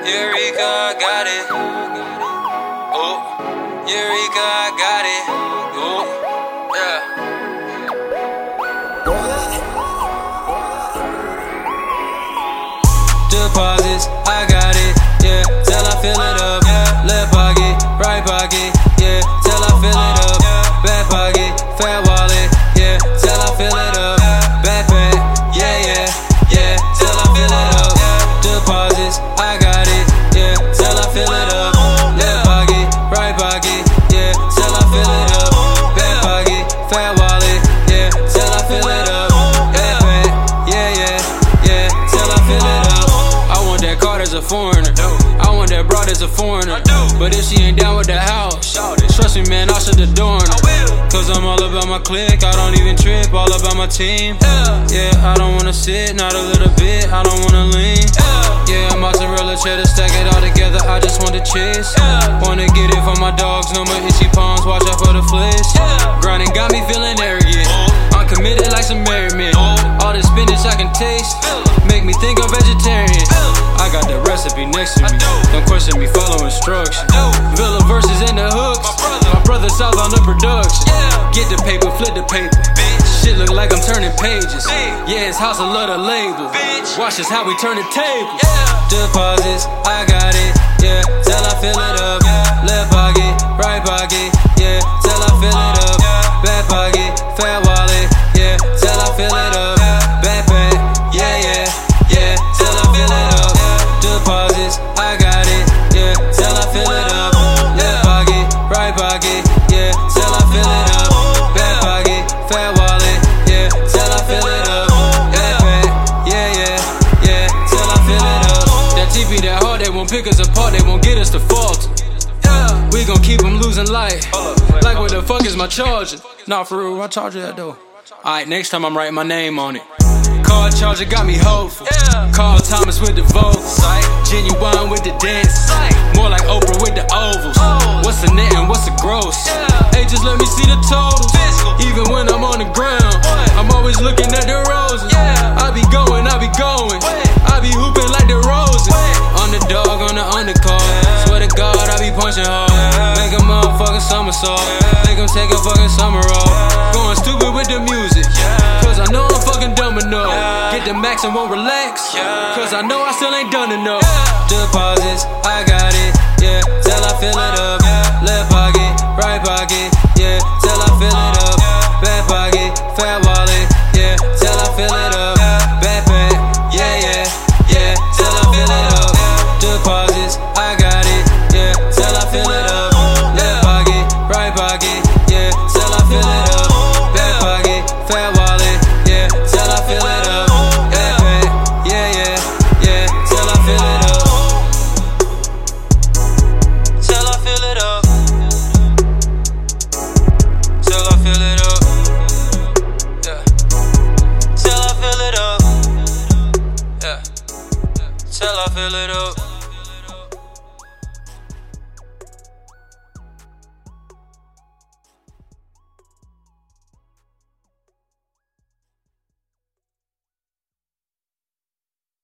Eureka, I got it. Oh, Eureka, I got it. Oh, yeah. Deposits, I got it. Yeah, till I fill it up. Left pocket, right pocket. Yeah, till I fill it up. Back pocket, fat a foreigner. I want that broad as a foreigner. But if she ain't down with the house, trust me, man, I'll shut the door on her. Cause I'm all about my clique, I don't even trip, all about my team. Yeah, I don't wanna sit, not a little bit, I don't wanna lean. Yeah, mozzarella cheddar, stack it all together, I just want to chase. Wanna get it for my dogs, no more itchy palms, watch out for the flips. Grinding got me feeling arrogant. I'm committed like some married men. All this spinach I can taste, make me think I'm vegetarian. I got the recipe next to me. Don't question me, follow instructions. Villa verses in the hooks. My brother South on the production. Get the paper, flip the paper. Shit look like I'm turning pages. Yeah, it's house, I love the label. Watch this how we turn the tables. Deposits, I got it. Yeah, till I fill it up. Left pocket, right pocket. Yeah, till I fill it up. Back pocket, fat They won't pick us apart, they won't get us to fault. We gon' keep them losing light. Like, where the fuck is my charger? Nah, for real, I charge that though? Alright, next time I'm writing my name on it. Car charger got me hopeful. Carl Thomas with the vocals. Ginuwine with the dance. More like Oprah with the ovals. What's the net and what's the gross? Hey, just let me see the totals. Even when I'm on the ground, I'm always looking at the roses. I be. Make a motherfucking somersault. Make him take a fucking summer off. Going stupid with the music. Cause I know I'm fucking dumb enough. Get the max and won't relax. Cause I know I still ain't done enough. Deposits, I got it. Yeah, till I fill it up. Left pocket, right pocket. Yeah, till I fill it up. Back pocket, fat wallet. Yeah, till I fill it up. fill it up.